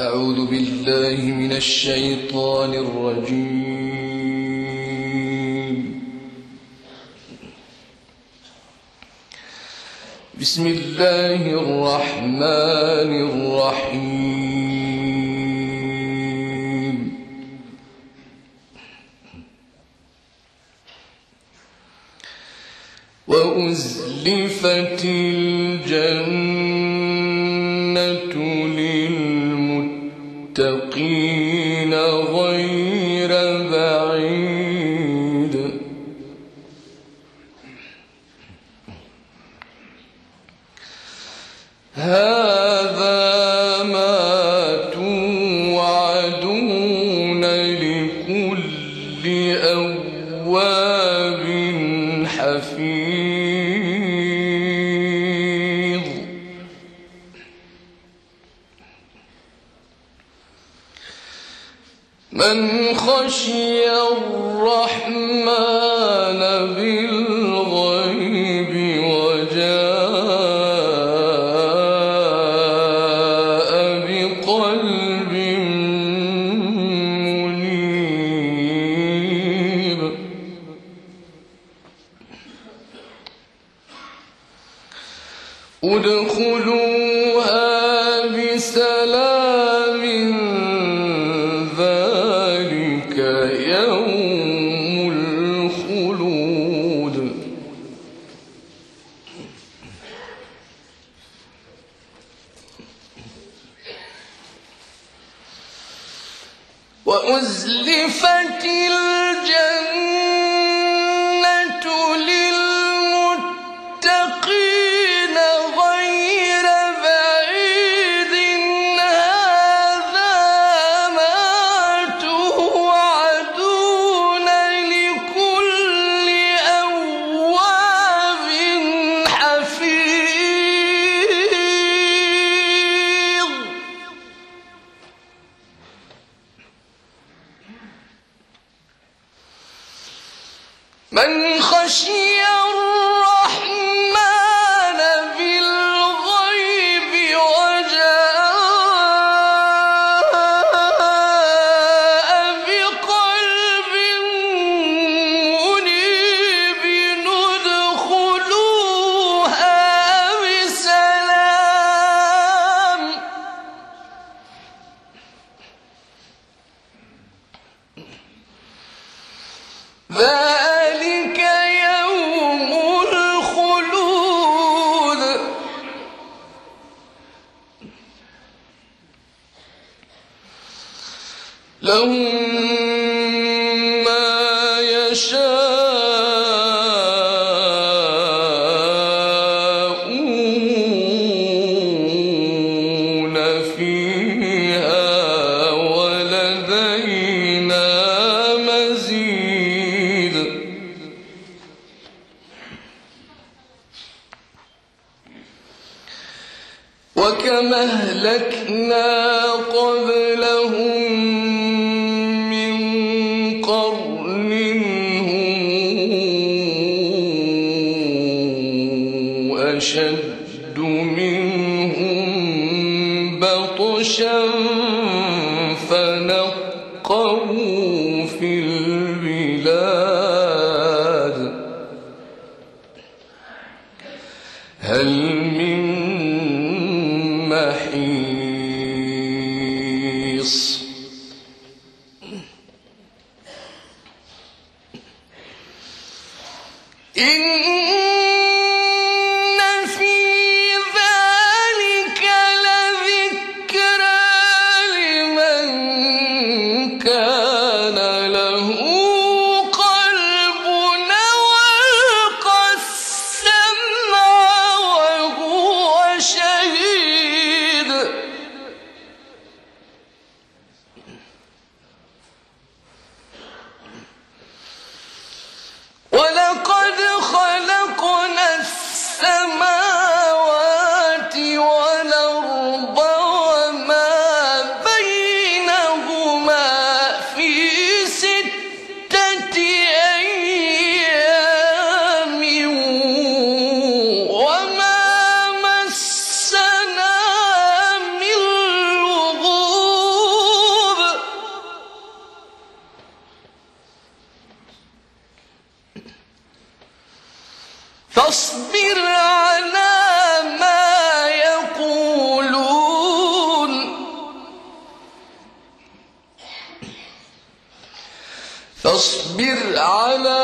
أعوذ بالله من الشيطان الرجيم. بسم الله الرحمن الرحيم. وأزلفت الجنة هذا ما توعدون لكل أواب حفيظ. من خشي الرحمن بالغيب ادخلوها بسلام ذلك يوم الخلود. وأزلفت الجنة ذلك أهلكنا قبلهم من قرن هم أشد منهم بطشا فنقروا في البلاد. فاصبر على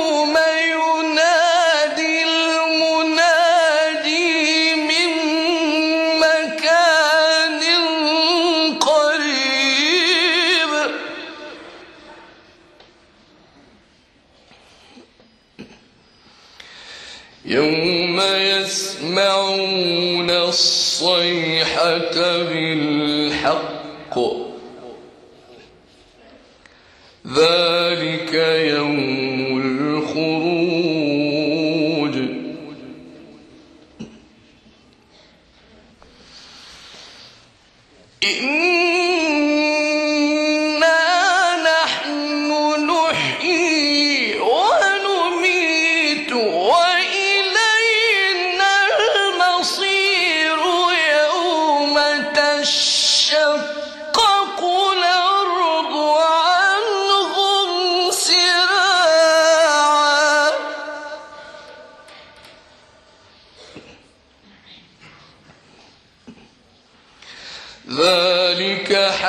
يوم يسمعون الصيحة بالحق. ذلك يوم الخروج. إن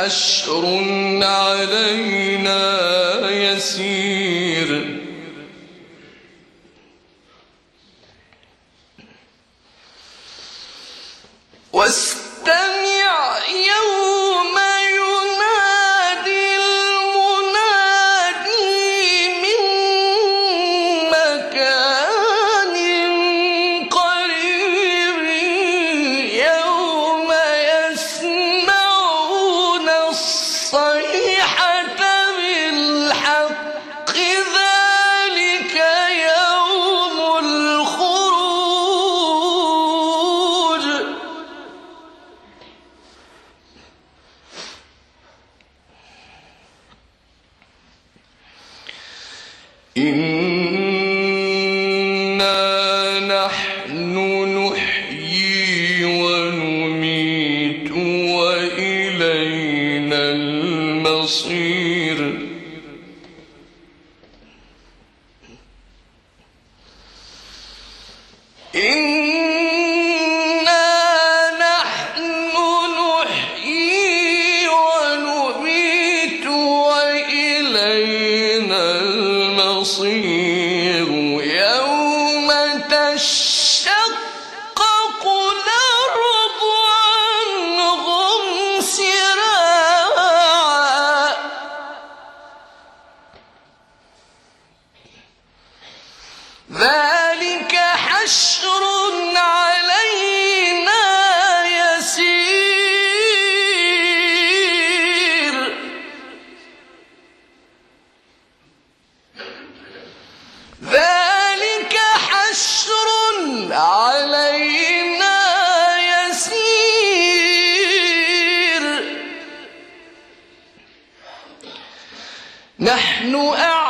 حشر علينا يسير. واستنى صيحة ذلك حشر علينا يسير. ذلك حشر علينا يسير. نحن أعلم